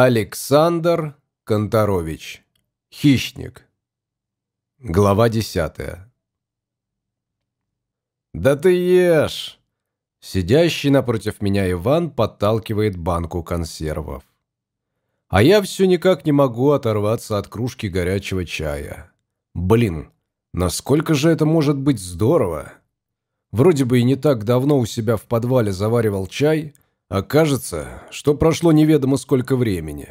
Александр Конторович. Хищник. Глава десятая. «Да ты ешь!» Сидящий напротив меня Иван подталкивает банку консервов. А я все никак не могу оторваться от кружки горячего чая. Блин, насколько же это может быть здорово! Вроде бы и не так давно у себя в подвале заваривал чай, а кажется, что прошло неведомо сколько времени.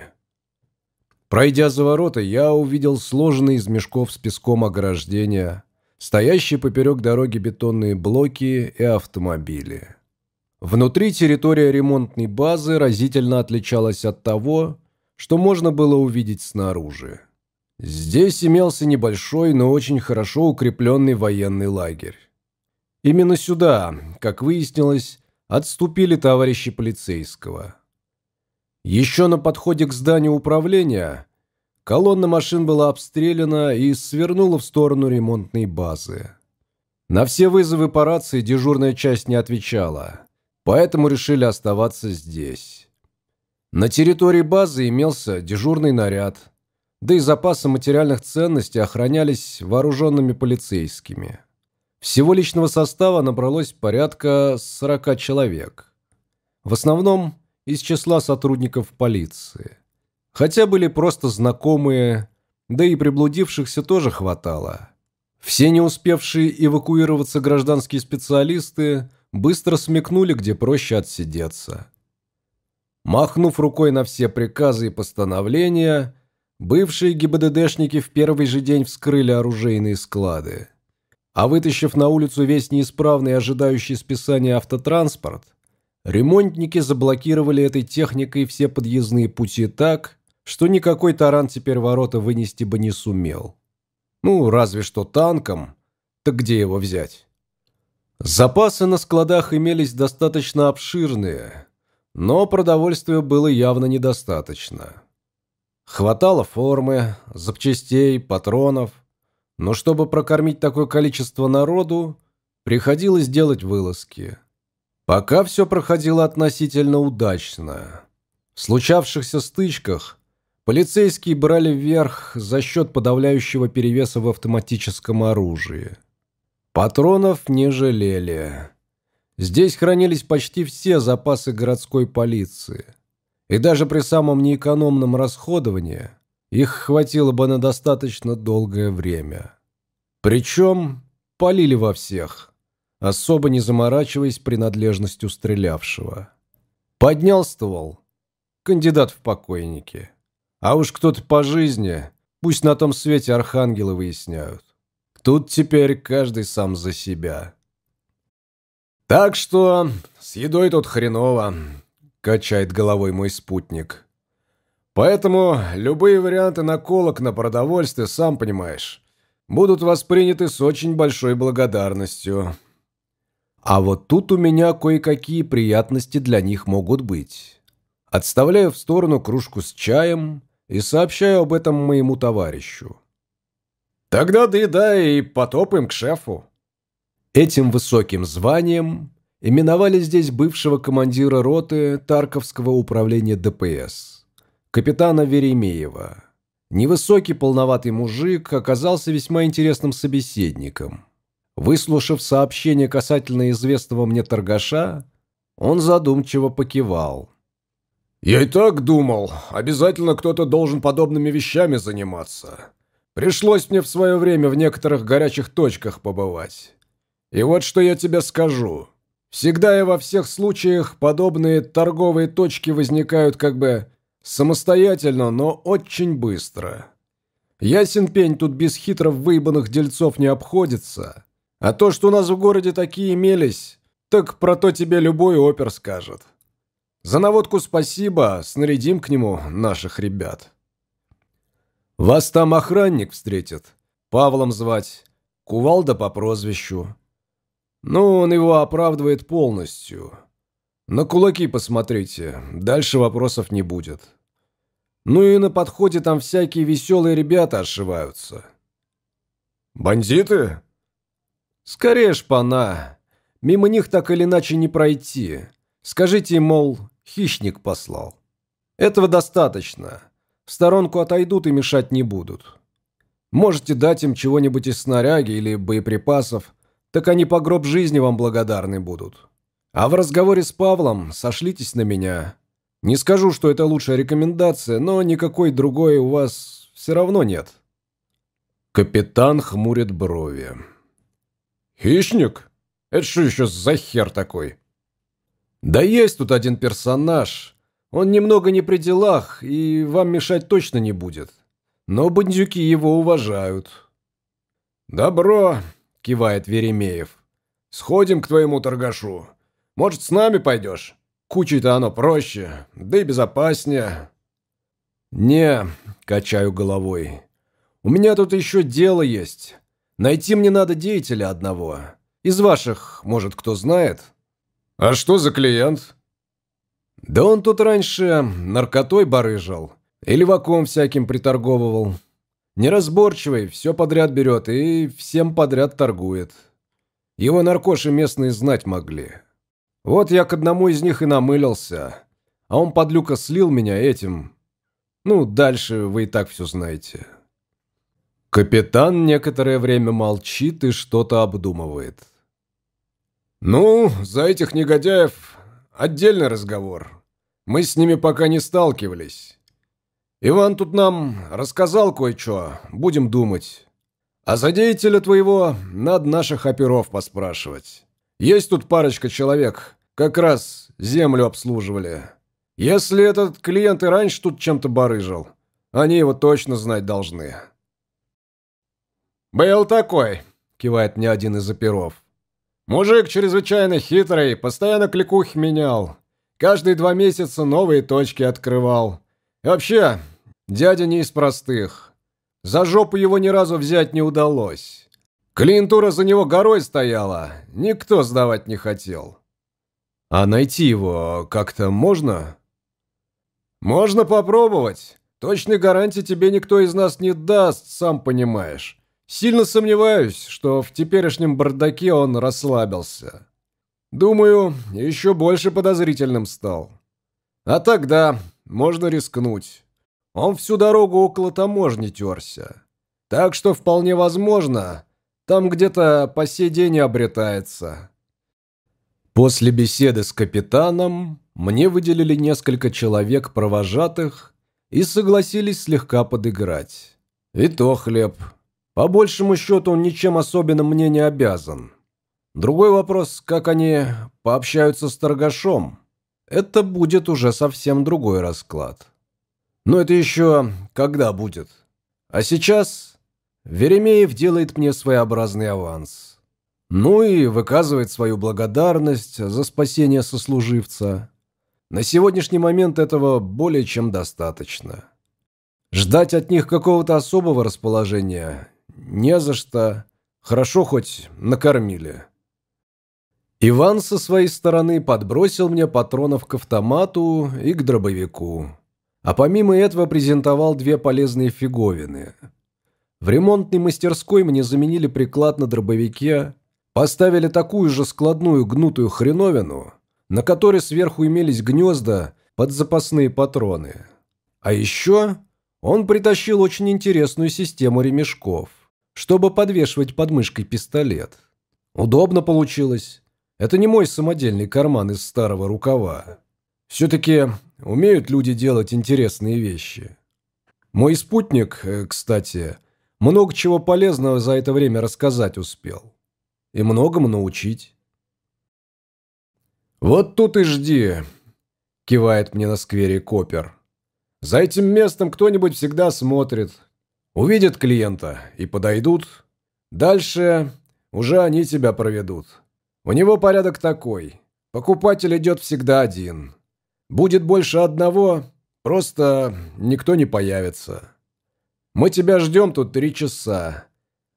Пройдя за ворота, я увидел сложенные из мешков с песком ограждения, стоящие поперек дороги бетонные блоки и автомобили. Внутри территория ремонтной базы разительно отличалась от того, что можно было увидеть снаружи. Здесь имелся небольшой, но очень хорошо укрепленный военный лагерь. Именно сюда, как выяснилось, отступили товарищи полицейского. Еще на подходе к зданию управления колонна машин была обстреляна и свернула в сторону ремонтной базы. На все вызовы по рации дежурная часть не отвечала, поэтому решили оставаться здесь. На территории базы имелся дежурный наряд, да и запасы материальных ценностей охранялись вооруженными полицейскими. Всего личного состава набралось порядка 40 человек. В основном из числа сотрудников полиции. Хотя были просто знакомые, да и приблудившихся тоже хватало. Все не успевшие эвакуироваться гражданские специалисты быстро смекнули, где проще отсидеться. Махнув рукой на все приказы и постановления, бывшие ГИБДДшники в первый же день вскрыли оружейные склады. А вытащив на улицу весь неисправный и ожидающий списания автотранспорт, ремонтники заблокировали этой техникой все подъездные пути так, что никакой таран теперь ворота вынести бы не сумел. Ну, разве что танком. Так где его взять? Запасы на складах имелись достаточно обширные, но продовольствия было явно недостаточно. Хватало формы, запчастей, патронов – но чтобы прокормить такое количество народу, приходилось делать вылазки. Пока все проходило относительно удачно. В случавшихся стычках полицейские брали вверх за счет подавляющего перевеса в автоматическом оружии. Патронов не жалели. Здесь хранились почти все запасы городской полиции. И даже при самом неэкономном расходовании их хватило бы на достаточно долгое время. Причем полили во всех, особо не заморачиваясь принадлежностью стрелявшего. Поднял ствол. Кандидат в покойники. А уж кто-то по жизни, пусть на том свете архангелы выясняют. Тут теперь каждый сам за себя. Так что с едой тут хреново, качает головой мой спутник. Поэтому любые варианты наколок на продовольствие, сам понимаешь, будут восприняты с очень большой благодарностью. А вот тут у меня кое-какие приятности для них могут быть. Отставляю в сторону кружку с чаем и сообщаю об этом моему товарищу. «Тогда доедай и потопаем к шефу». Этим высоким званием именовали здесь бывшего командира роты Тарковского управления ДПС капитана Веремеева. Невысокий полноватый мужик оказался весьма интересным собеседником. Выслушав сообщение касательно известного мне торгаша, он задумчиво покивал. «Я и так думал, обязательно кто-то должен подобными вещами заниматься. Пришлось мне в свое время в некоторых горячих точках побывать. И вот что я тебе скажу. Всегда и во всех случаях подобные торговые точки возникают как бы Самостоятельно, но очень быстро. Ясен пень тут без хитро выебанных дельцов не обходится. А то, что у нас в городе такие имелись, так про то тебе любой опер скажет. За наводку спасибо, снарядим к нему наших ребят. Вас там охранник встретит. Павлом звать. Кувалда по прозвищу. Ну, он его оправдывает полностью. На кулаки посмотрите, дальше вопросов не будет. Ну и на подходе там всякие веселые ребята ошиваются. Бандиты? Скорее шпана. Мимо них так или иначе не пройти. Скажите, мол, хищник послал. Этого достаточно. В сторонку отойдут и мешать не будут. Можете дать им чего-нибудь из снаряги или боеприпасов, так они по гроб жизни вам благодарны будут. А в разговоре с Павлом сошлитесь на меня. Не скажу, что это лучшая рекомендация, но никакой другой у вас все равно нет. Капитан хмурит брови. «Хищник? Это что еще за хер такой?» «Да есть тут один персонаж. Он немного не при делах, и вам мешать точно не будет. Но бандюки его уважают». «Добро», — кивает Веремеев. «Сходим к твоему торгашу. Может, с нами пойдешь? Кучей-то оно проще, да и безопаснее». «Не», — качаю головой. «У меня тут еще дело есть. Найти мне надо деятеля одного. Из ваших, может, кто знает?» «А что за клиент?» «Да он тут раньше наркотой барыжил и леваком всяким приторговывал. Неразборчивый, все подряд берет и всем подряд торгует. Его наркоши местные знать могли. Вот я к одному из них и намылился, а он подлюка слил меня этим. Ну, дальше вы и так все знаете». Капитан некоторое время молчит и что-то обдумывает. «Ну, за этих негодяев отдельный разговор. Мы с ними пока не сталкивались. Иван тут нам рассказал кое-что, будем думать. А за деятеля твоего надо наших оперов поспрашивать. Есть тут парочка человек, как раз землю обслуживали. Если этот клиент и раньше тут чем-то барыжил, они его точно знать должны». «Был такой», — кивает мне один из оперов. Мужик чрезвычайно хитрый, постоянно кликухи менял. Каждые два месяца новые точки открывал. И вообще, дядя не из простых. За жопу его ни разу взять не удалось. Клиентура за него горой стояла, никто сдавать не хотел. А найти его как-то можно? Можно попробовать. Точной гарантии тебе никто из нас не даст, сам понимаешь. Сильно сомневаюсь, что в теперешнем бардаке он расслабился. Думаю, еще больше подозрительным стал. А тогда можно рискнуть. Он всю дорогу около таможни терся. Так что вполне возможно, там где-то по сей день обретается. После беседы с капитаном мне выделили несколько человек провожатых и согласились слегка подыграть. И то хлеб – по большему счету, он ничем особенным мне не обязан. Другой вопрос, как они пообщаются с торгашом. Это будет уже совсем другой расклад. Но это еще когда будет. А сейчас Веремеев делает мне своеобразный аванс. Ну и выказывает свою благодарность за спасение сослуживца. На сегодняшний момент этого более чем достаточно. Ждать от них какого-то особого расположения не за что. Хорошо хоть накормили. Иван со своей стороны подбросил мне патронов к автомату и к дробовику. А помимо этого презентовал две полезные фиговины. В ремонтной мастерской мне заменили приклад на дробовике, поставили такую же складную гнутую хреновину, на которой сверху имелись гнезда под запасные патроны. А еще он притащил очень интересную систему ремешков чтобы подвешивать под мышкой пистолет. Удобно получилось. Это не мой самодельный карман из старого рукава. Все-таки умеют люди делать интересные вещи. Мой спутник, э, кстати, много чего полезного за это время рассказать успел. И многому научить. «Вот тут и жди», – кивает мне на сквере Копер. «За этим местом кто-нибудь всегда смотрит, Увидят клиента и подойдут. Дальше уже они тебя проведут. У него порядок такой. Покупатель идет всегда один. Будет больше одного, просто никто не появится. Мы тебя ждем тут три часа.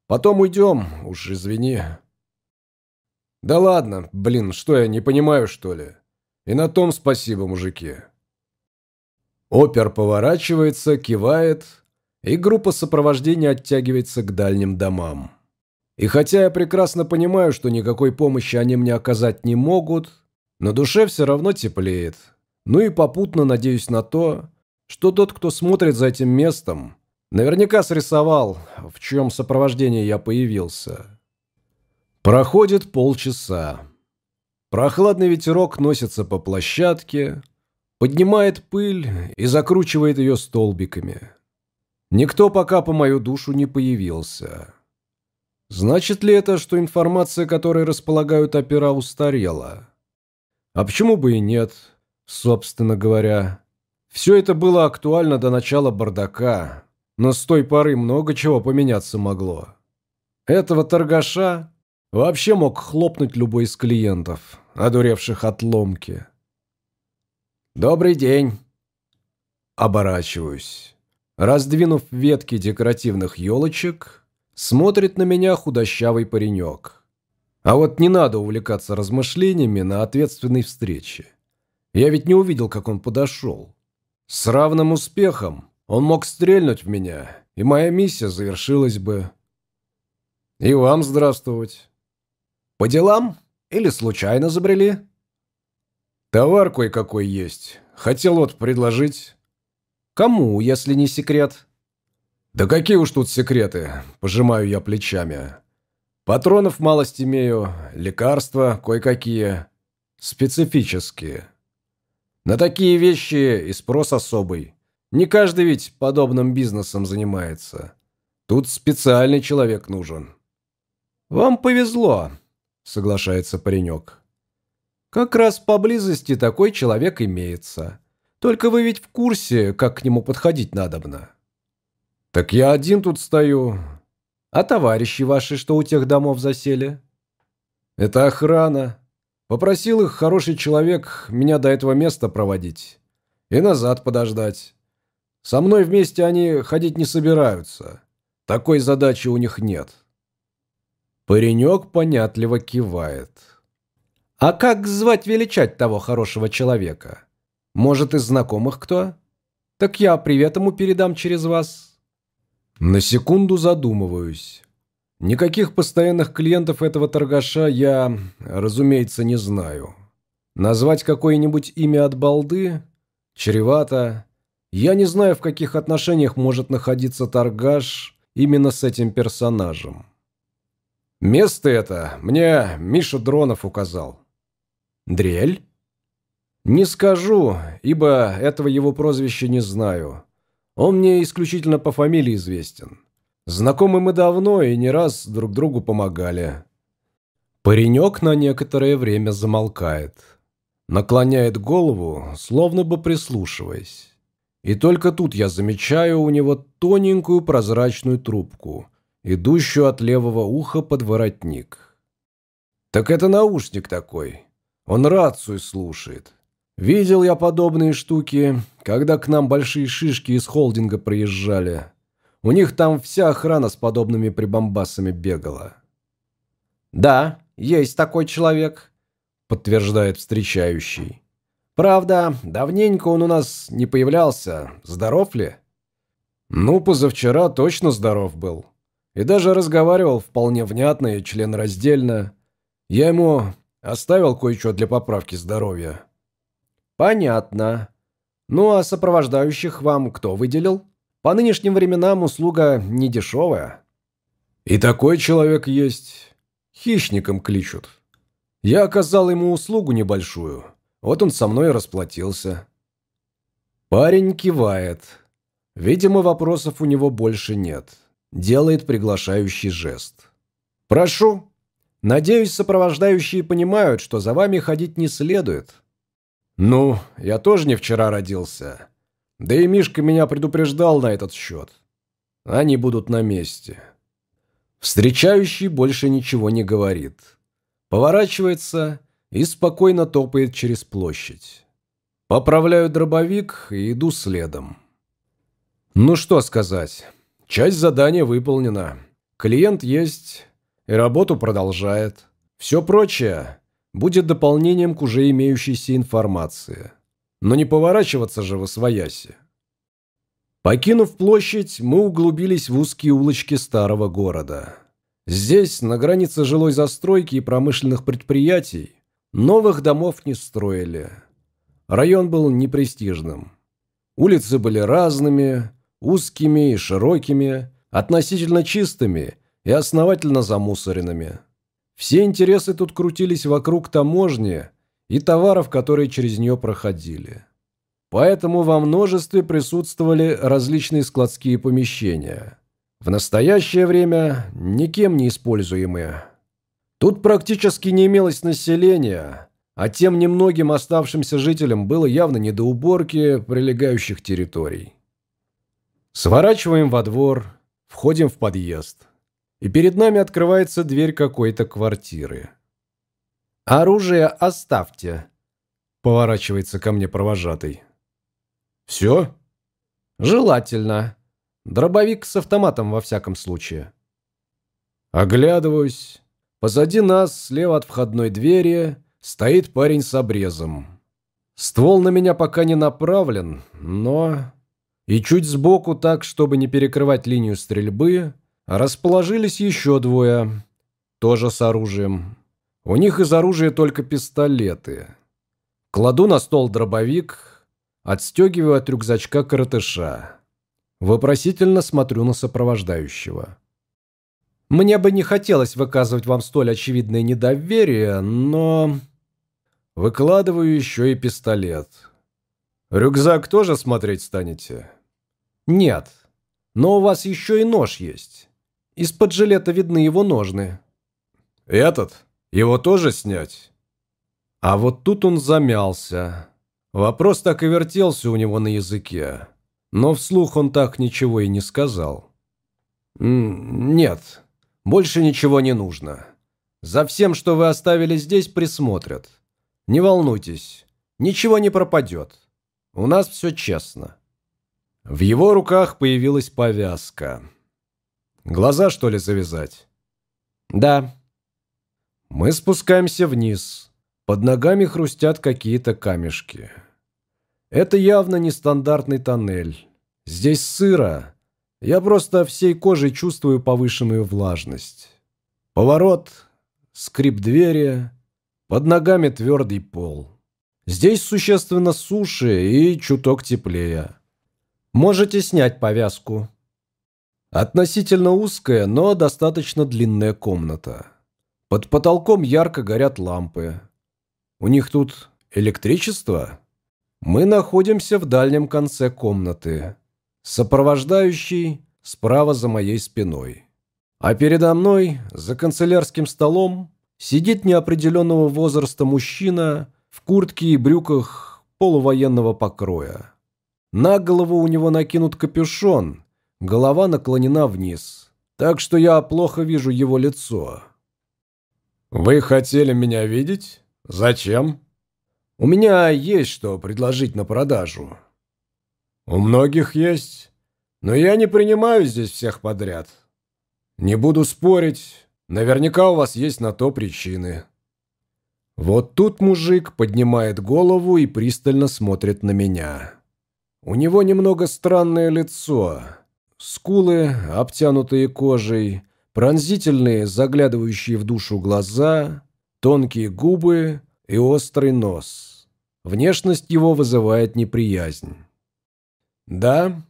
Потом уйдем, уж извини. Да ладно, блин, что я не понимаю, что ли? И на том спасибо, мужики. Опер поворачивается, кивает и группа сопровождения оттягивается к дальним домам. И хотя я прекрасно понимаю, что никакой помощи они мне оказать не могут, на душе все равно теплеет. Ну и попутно надеюсь на то, что тот, кто смотрит за этим местом, наверняка срисовал, в чем сопровождении я появился. Проходит полчаса. Прохладный ветерок носится по площадке, поднимает пыль и закручивает ее столбиками. Никто пока по мою душу не появился. Значит ли это, что информация, которой располагают опера, устарела? А почему бы и нет, собственно говоря? Все это было актуально до начала бардака, но с той поры много чего поменяться могло. Этого торгаша вообще мог хлопнуть любой из клиентов, одуревших от ломки. «Добрый день!» Оборачиваюсь. Раздвинув ветки декоративных елочек, смотрит на меня худощавый паренек. А вот не надо увлекаться размышлениями на ответственной встрече. Я ведь не увидел, как он подошел. С равным успехом он мог стрельнуть в меня, и моя миссия завершилась бы. И вам здравствовать. По делам? Или случайно забрели? Товар кое-какой есть. Хотел вот предложить. Кому, если не секрет? Да какие уж тут секреты, пожимаю я плечами. Патронов малость имею, лекарства кое-какие. Специфические. На такие вещи и спрос особый. Не каждый ведь подобным бизнесом занимается. Тут специальный человек нужен. «Вам повезло», — соглашается паренек. «Как раз поблизости такой человек имеется. Только вы ведь в курсе, как к нему подходить надобно». «Так я один тут стою. А товарищи ваши, что у тех домов засели?» «Это охрана. Попросил их хороший человек меня до этого места проводить и назад подождать. Со мной вместе они ходить не собираются. Такой задачи у них нет. Паренек понятливо кивает. А как звать величать того хорошего человека? Может, из знакомых кто? Так я привет ему передам через вас. На секунду задумываюсь. Никаких постоянных клиентов этого торгаша я, разумеется, не знаю. Назвать какое-нибудь имя от балды чревато. Я не знаю, в каких отношениях может находиться торгаш именно с этим персонажем. Место это мне Миша Дронов указал. Дрель? Не скажу, ибо этого его прозвища не знаю. Он мне исключительно по фамилии известен. Знакомы мы давно и не раз друг другу помогали. Паренек на некоторое время замолкает. Наклоняет голову, словно бы прислушиваясь. И только тут я замечаю у него тоненькую прозрачную трубку, идущую от левого уха под воротник. Так это наушник такой. Он рацию слушает. Видел я подобные штуки, когда к нам большие шишки из холдинга проезжали. У них там вся охрана с подобными прибамбасами бегала. «Да, есть такой человек», — подтверждает встречающий. «Правда, давненько он у нас не появлялся. Здоров ли?» «Ну, позавчера точно здоров был. И даже разговаривал вполне внятно и членраздельно. Я ему оставил кое-что для поправки здоровья». «Понятно. Ну, а сопровождающих вам кто выделил?» По нынешним временам услуга не дешевая. И такой человек есть. Хищником кличут. Я оказал ему услугу небольшую. Вот он со мной расплатился. Парень кивает. Видимо, вопросов у него больше нет. Делает приглашающий жест. «Прошу. Надеюсь, сопровождающие понимают, что за вами ходить не следует». «Ну, я тоже не вчера родился. Да и Мишка меня предупреждал на этот счет. Они будут на месте. Встречающий больше ничего не говорит. Поворачивается и спокойно топает через площадь. Поправляю дробовик и иду следом. Ну что сказать. Часть задания выполнена. Клиент есть и работу продолжает. Все прочее будет дополнением к уже имеющейся информации. Но не поворачиваться же в освояси. Покинув площадь, мы углубились в узкие улочки старого города. Здесь, на границе жилой застройки и промышленных предприятий, новых домов не строили. Район был непрестижным. Улицы были разными, узкими и широкими, относительно чистыми и основательно замусоренными. Все интересы тут крутились вокруг таможни и товаров, которые через нее проходили. Поэтому во множестве присутствовали различные складские помещения. В настоящее время никем не используемые. Тут практически не имелось населения, а тем немногим оставшимся жителям было явно не до уборки прилегающих территорий. Сворачиваем во двор, входим в подъезд, и перед нами открывается дверь какой-то квартиры. «Оружие оставьте», — поворачивается ко мне провожатый. «Все?» «Желательно. Дробовик с автоматом во всяком случае». Оглядываюсь. Позади нас, слева от входной двери, стоит парень с обрезом. Ствол на меня пока не направлен, но... И чуть сбоку так, чтобы не перекрывать линию стрельбы, расположились еще двое, тоже с оружием. У них из оружия только пистолеты. Кладу на стол дробовик, отстегиваю от рюкзачка коротыша. Вопросительно смотрю на сопровождающего. Мне бы не хотелось выказывать вам столь очевидное недоверие, но... Выкладываю еще и пистолет. Рюкзак тоже смотреть станете? Нет. Но у вас еще и нож есть. Из-под жилета видны его ножны. Этот? Его тоже снять? А вот тут он замялся. Вопрос так и вертелся у него на языке. Но вслух он так ничего и не сказал. «Нет, больше ничего не нужно. За всем, что вы оставили здесь, присмотрят. Не волнуйтесь, ничего не пропадет. У нас все честно». В его руках появилась повязка. Глаза, что ли, завязать? Да. Мы спускаемся вниз. Под ногами хрустят какие-то камешки. Это явно нестандартный тоннель. Здесь сыро. Я просто всей кожей чувствую повышенную влажность. Поворот, скрип двери, под ногами твердый пол. Здесь существенно суше и чуток теплее. Можете снять повязку. Относительно узкая, но достаточно длинная комната. Под потолком ярко горят лампы. У них тут электричество? Мы находимся в дальнем конце комнаты. Сопровождающий справа за моей спиной. А передо мной, за канцелярским столом, Сидит неопределенного возраста мужчина в куртке и брюках полувоенного покроя. На голову у него накинут капюшон, голова наклонена вниз, так что я плохо вижу его лицо. «Вы хотели меня видеть? Зачем?» «У меня есть что предложить на продажу». «У многих есть, но я не принимаю здесь всех подряд. Не буду спорить, Наверняка у вас есть на то причины». Вот тут мужик поднимает голову и пристально смотрит на меня. У него немного странное лицо. Скулы, обтянутые кожей, пронзительные, заглядывающие в душу глаза, тонкие губы и острый нос. Внешность его вызывает неприязнь. Да,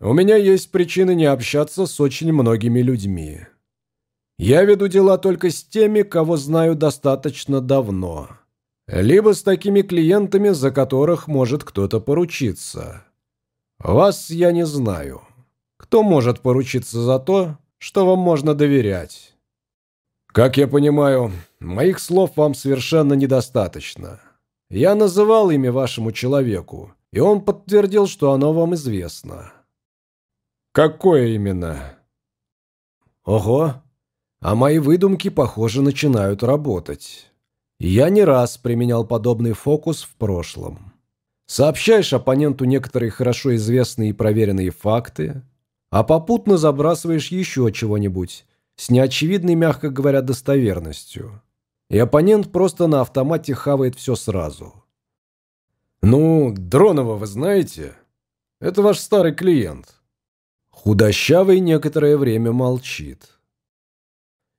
у меня есть причины не общаться с очень многими людьми. Я веду дела только с теми, кого знаю достаточно давно. Либо с такими клиентами, за которых может кто-то поручиться. Вас я не знаю. Кто может поручиться за то, что вам можно доверять? Как я понимаю, моих слов вам совершенно недостаточно. Я называл имя вашему человеку, и он подтвердил, что оно вам известно. Какое именно? Ого, а мои выдумки, похоже, начинают работать. Я не раз применял подобный фокус в прошлом. Сообщаешь оппоненту некоторые хорошо известные и проверенные факты, а попутно забрасываешь еще чего-нибудь с неочевидной, мягко говоря, достоверностью. И оппонент просто на автомате хавает все сразу. «Ну, Дронова вы знаете? Это ваш старый клиент». Худощавый некоторое время молчит.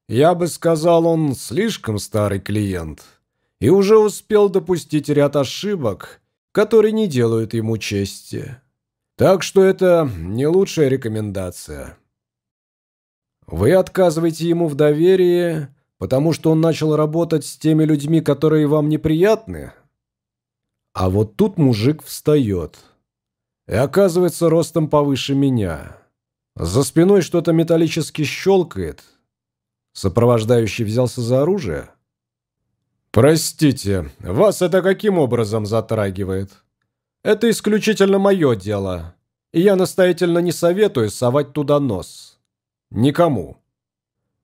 Я бы сказал, он слишком старый клиент и уже успел допустить ряд ошибок которые не делают ему чести. Так что это не лучшая рекомендация. Вы отказываете ему в доверии, потому что он начал работать с теми людьми, которые вам неприятны? А вот тут мужик встает. И оказывается ростом повыше меня. За спиной что-то металлически щелкает. Сопровождающий взялся за оружие. «Простите, вас это каким образом затрагивает?» «Это исключительно мое дело, и я настоятельно не советую совать туда нос. Никому».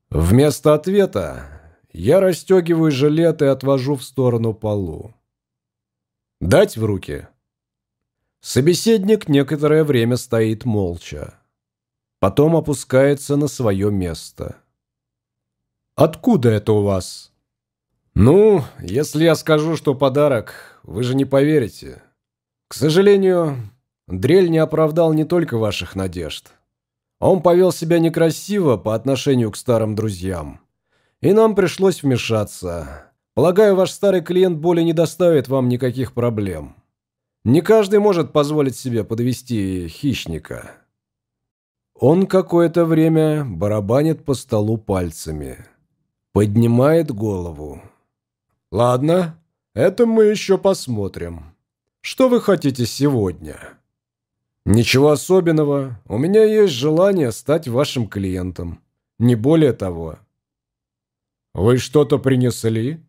Вместо ответа я расстегиваю жилет и отвожу в сторону полу. «Дать в руки?» Собеседник некоторое время стоит молча. Потом опускается на свое место. «Откуда это у вас?» «Ну, если я скажу, что подарок, вы же не поверите. К сожалению, Дрель не оправдал не только ваших надежд. Он повел себя некрасиво по отношению к старым друзьям. И нам пришлось вмешаться. Полагаю, ваш старый клиент более не доставит вам никаких проблем. Не каждый может позволить себе подвести хищника. Он какое-то время барабанит по столу пальцами. Поднимает голову. «Ладно, это мы еще посмотрим. Что вы хотите сегодня?» «Ничего особенного. У меня есть желание стать вашим клиентом. Не более того». «Вы что-то принесли?»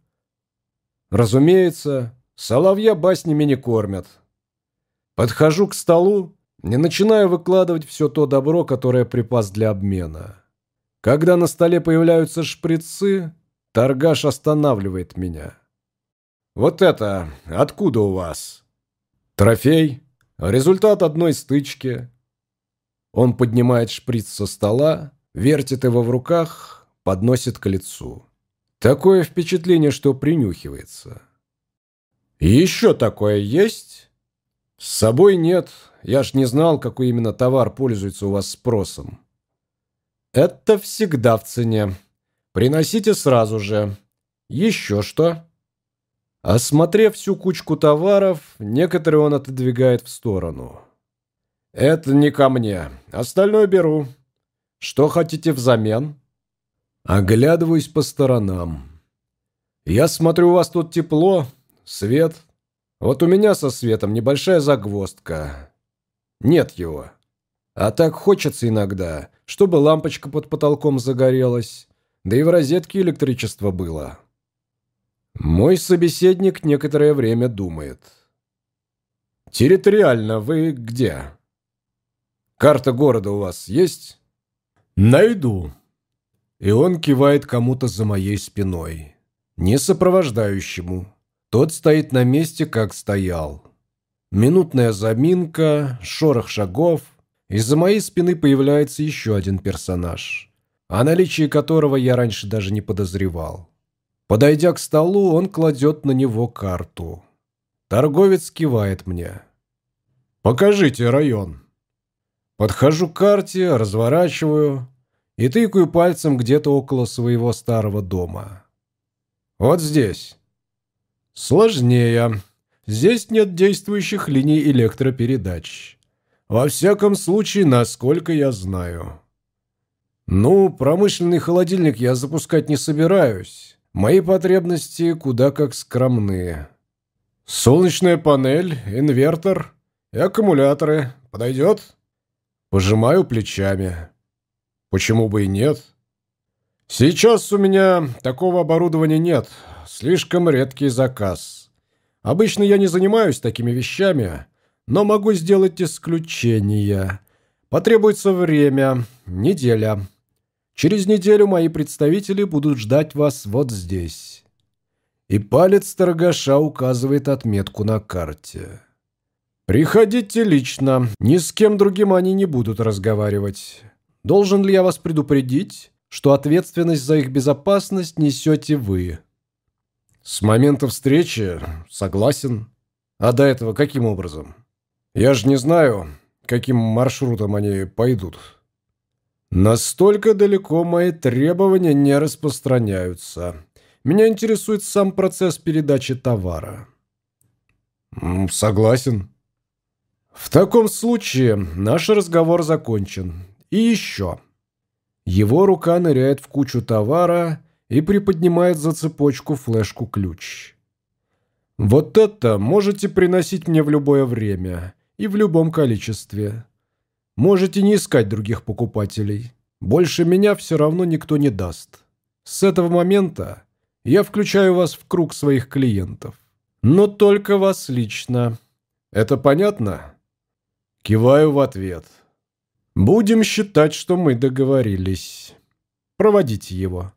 «Разумеется, соловья баснями не кормят. Подхожу к столу, не начинаю выкладывать все то добро, которое припас для обмена. Когда на столе появляются шприцы, торгаш останавливает меня. «Вот это откуда у вас?» «Трофей. Результат одной стычки». Он поднимает шприц со стола, вертит его в руках, подносит к лицу. Такое впечатление, что принюхивается. «Еще такое есть?» «С собой нет. Я ж не знал, какой именно товар пользуется у вас спросом». «Это всегда в цене. Приносите сразу же. Еще что?» Осмотрев всю кучку товаров, некоторые он отодвигает в сторону. «Это не ко мне. Остальное беру. Что хотите взамен?» Оглядываюсь по сторонам. «Я смотрю, у вас тут тепло, свет, вот у меня со светом небольшая загвоздка. Нет его. А так хочется иногда, чтобы лампочка под потолком загорелась, да и в розетке электричество было. Мой собеседник некоторое время думает. «Территориально вы где?» «Карта города у вас есть?» «Найду». И он кивает кому-то за моей спиной. Не сопровождающему. Тот стоит на месте, как стоял. Минутная заминка, шорох шагов. Из-за моей спины появляется еще один персонаж, о наличии которого я раньше даже не подозревал. Подойдя к столу, он кладет на него карту. Торговец кивает мне. «Покажите район». Подхожу к карте, разворачиваю и тыкаю пальцем где-то около своего старого дома. «Вот здесь». Сложнее. Здесь нет действующих линий электропередач. Во всяком случае, насколько я знаю. Ну, промышленный холодильник я запускать не собираюсь. Мои потребности куда как скромные. Солнечная панель, инвертор и аккумуляторы. Подойдет? Пожимаю плечами. Почему бы и нет? Сейчас у меня такого оборудования нет, слишком редкий заказ. Обычно я не занимаюсь такими вещами, но могу сделать исключение. Потребуется время, неделя. Через неделю мои представители будут ждать вас вот здесь. И палец торгаша указывает отметку на карте. Приходите лично, ни с кем другим они не будут разговаривать. Должен ли я вас предупредить, что ответственность за их безопасность несете вы?» С момента встречи согласен. А до этого каким образом? Я же не знаю, каким маршрутом они пойдут. Настолько далеко мои требования не распространяются. Меня интересует сам процесс передачи товара. Согласен. В таком случае наш разговор закончен. И еще. Его рука ныряет в кучу товара и приподнимает за цепочку флешку-ключ. Вот это можете приносить мне в любое время и в любом количестве. Можете не искать других покупателей. Больше меня все равно никто не даст. С этого момента я включаю вас в круг своих клиентов. Но только вас лично. Это понятно? Киваю в ответ. Будем считать, что мы договорились. Проводите его.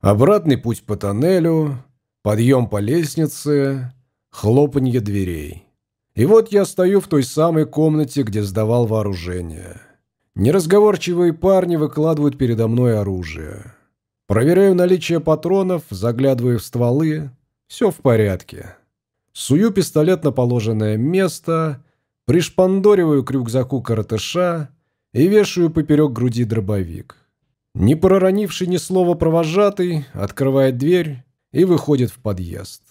Обратный путь по тоннелю, подъем по лестнице, хлопанье дверей. И вот я стою в той самой комнате, где сдавал вооружение. Неразговорчивые парни выкладывают передо мной оружие. Проверяю наличие патронов, заглядываю в стволы. Все в порядке. Сую пистолет на положенное место, пришпандориваю к рюкзаку коротыша и вешаю поперек груди дробовик. Не проронивший ни слова провожатый, открывает дверь и выходит в подъезд.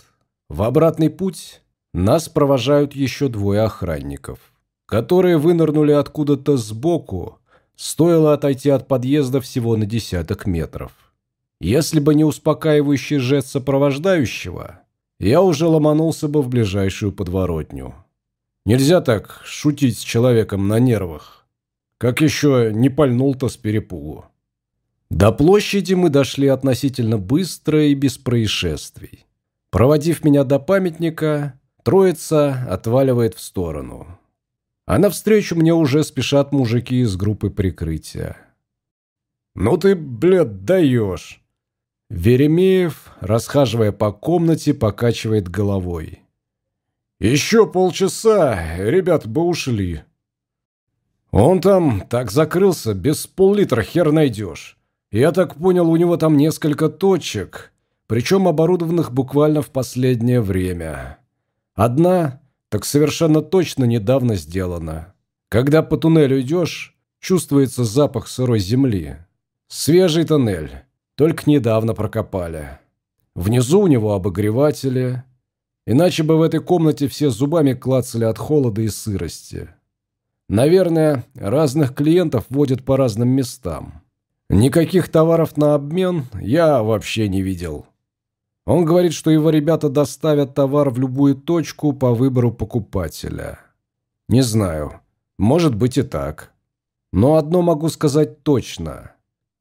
В обратный путь нас провожают еще двое охранников, которые вынырнули откуда-то сбоку, стоило отойти от подъезда всего на десяток метров. Если бы не успокаивающий жест сопровождающего, я уже ломанулся бы в ближайшую подворотню. Нельзя так шутить с человеком на нервах. Как еще не пальнул-то с перепугу. До площади мы дошли относительно быстро и без происшествий. Проводив меня до памятника, Троица отваливает в сторону. А навстречу мне уже спешат мужики из группы прикрытия. «Ну ты, блядь, даешь!» Веремеев, расхаживая по комнате, покачивает головой. «Еще полчаса, ребят бы ушли». «Он там так закрылся, без пол-литра хер найдешь. Я так понял, у него там несколько точек, причем оборудованных буквально в последнее время. Одна, так совершенно точно недавно сделана. Когда по туннелю идешь, чувствуется запах сырой земли. Свежий тоннель, только недавно прокопали. Внизу у него обогреватели. Иначе бы в этой комнате все зубами клацали от холода и сырости. Наверное, разных клиентов водят по разным местам. Никаких товаров на обмен я вообще не видел. Он говорит, что его ребята доставят товар в любую точку по выбору покупателя. Не знаю, может быть и так. Но одно могу сказать точно.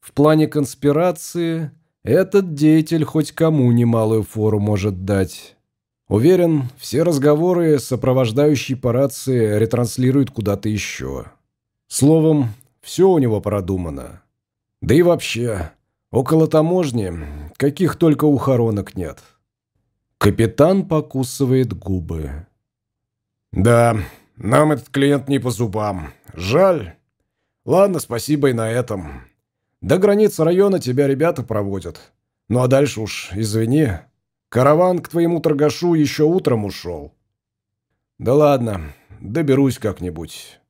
В плане конспирации этот деятель хоть кому немалую фору может дать. Уверен, все разговоры, сопровождающие по рации, ретранслируют куда-то еще. Словом, все у него продумано. Да и вообще, Около таможни каких только ухоронок нет. Капитан покусывает губы. Да, нам этот клиент не по зубам. Жаль. Ладно, спасибо и на этом. До границы района тебя ребята проводят. Ну а дальше уж, извини. Караван к твоему торгашу еще утром ушел. Да ладно, доберусь как-нибудь.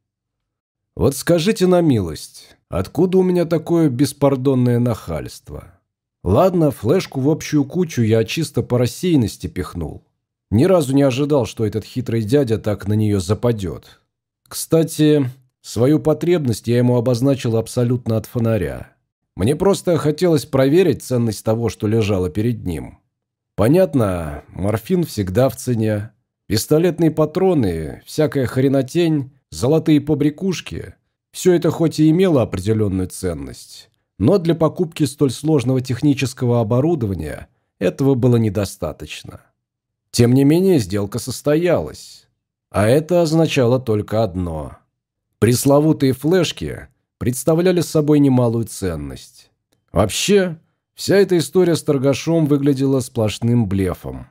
Вот скажите на милость, Откуда у меня такое беспардонное нахальство? Ладно, флешку в общую кучу я чисто по рассеянности пихнул. Ни разу не ожидал, что этот хитрый дядя так на нее западет. Кстати, свою потребность я ему обозначил абсолютно от фонаря. Мне просто хотелось проверить ценность того, что лежало перед ним. Понятно, морфин всегда в цене. Пистолетные патроны, всякая хренотень, золотые побрякушки – все это хоть и имело определенную ценность, но для покупки столь сложного технического оборудования этого было недостаточно. Тем не менее, сделка состоялась. А это означало только одно. Пресловутые флешки представляли собой немалую ценность. Вообще, вся эта история с торгашом выглядела сплошным блефом.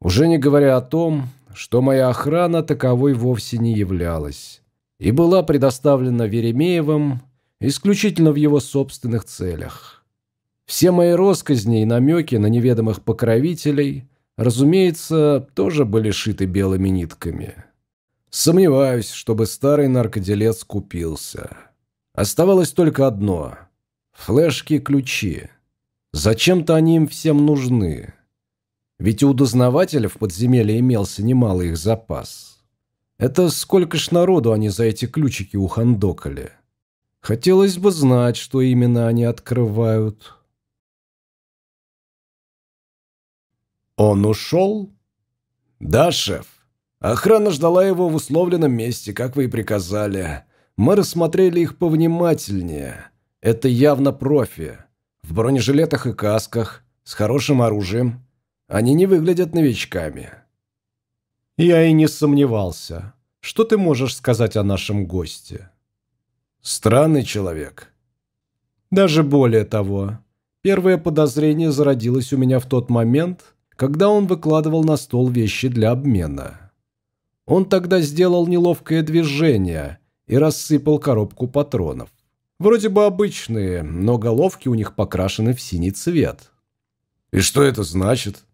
Уже не говоря о том, что моя охрана таковой вовсе не являлась и была предоставлена Веремеевым исключительно в его собственных целях. Все мои росказни и намеки на неведомых покровителей, разумеется, тоже были шиты белыми нитками. Сомневаюсь, чтобы старый наркоделец купился. Оставалось только одно – флешки-ключи. Зачем-то они им всем нужны. Ведь у дознавателя в подземелье имелся немалый их запас. Это сколько ж народу они за эти ключики ухандокали. Хотелось бы знать, что именно они открывают. Он ушел? Да, шеф. Охрана ждала его в условленном месте, как вы и приказали. Мы рассмотрели их повнимательнее. Это явно профи. В бронежилетах и касках, с хорошим оружием. Они не выглядят новичками. Я и не сомневался. Что ты можешь сказать о нашем госте? Странный человек. Даже более того. Первое подозрение зародилось у меня в тот момент, когда он выкладывал на стол вещи для обмена. Он тогда сделал неловкое движение и рассыпал коробку патронов. Вроде бы обычные, но головки у них покрашены в синий цвет. «И что это значит?»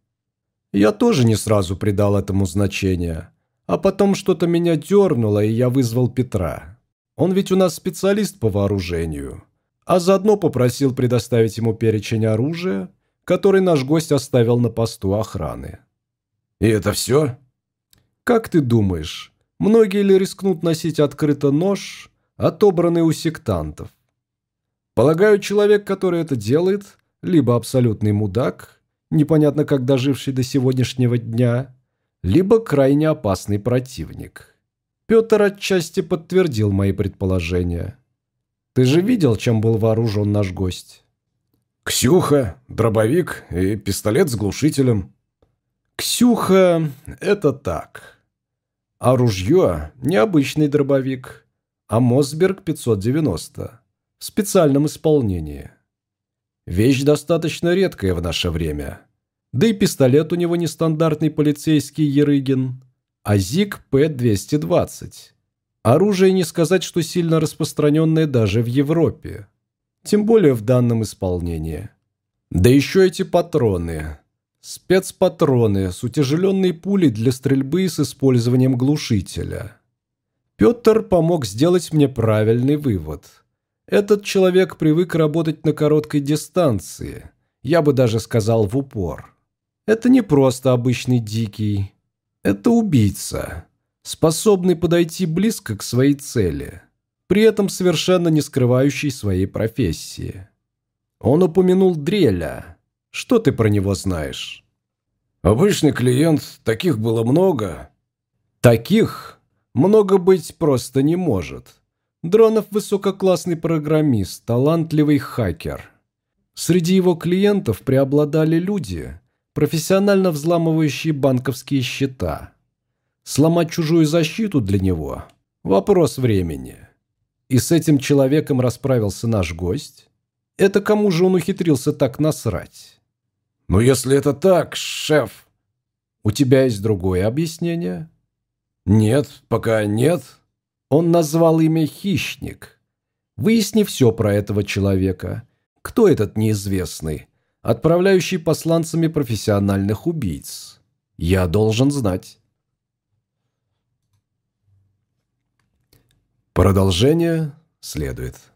Я тоже не сразу придал этому значения. А потом что-то меня дернуло, и я вызвал Петра. Он ведь у нас специалист по вооружению. А заодно попросил предоставить ему перечень оружия, который наш гость оставил на посту охраны. «И это все?» «Как ты думаешь, многие ли рискнут носить открыто нож, отобранный у сектантов? Полагаю, человек, который это делает, либо абсолютный мудак, непонятно как доживший до сегодняшнего дня, либо крайне опасный противник. Петр отчасти подтвердил мои предположения. Ты же видел, чем был вооружен наш гость? Ксюха, дробовик и пистолет с глушителем. Ксюха – это так. А ружье – необычный дробовик, а Мосберг 590 в специальном исполнении. Вещь достаточно редкая в наше время. Да и пистолет у него нестандартный полицейский Ерыгин, а ЗИГ П-220. Оружие не сказать, что сильно распространенное даже в Европе. Тем более в данном исполнении. Да еще эти патроны. Спецпатроны с утяжеленной пулей для стрельбы с использованием глушителя. Петр помог сделать мне правильный вывод – этот человек привык работать на короткой дистанции, я бы даже сказал в упор. Это не просто обычный дикий, это убийца, способный подойти близко к своей цели, при этом совершенно не скрывающий своей профессии. Он упомянул Дреля. Что ты про него знаешь? Обычный клиент, таких было много. Таких много быть просто не может. Дронов высококлассный программист, талантливый хакер. Среди его клиентов преобладали люди, профессионально взламывающие банковские счета. Сломать чужую защиту для него – вопрос времени. И с этим человеком расправился наш гость? Это кому же он ухитрился так насрать? «Ну, если это так, шеф...» «У тебя есть другое объяснение?» «Нет, пока нет», он назвал имя «Хищник». Выясни все про этого человека. Кто этот неизвестный, отправляющий посланцами профессиональных убийц? Я должен знать. Продолжение следует.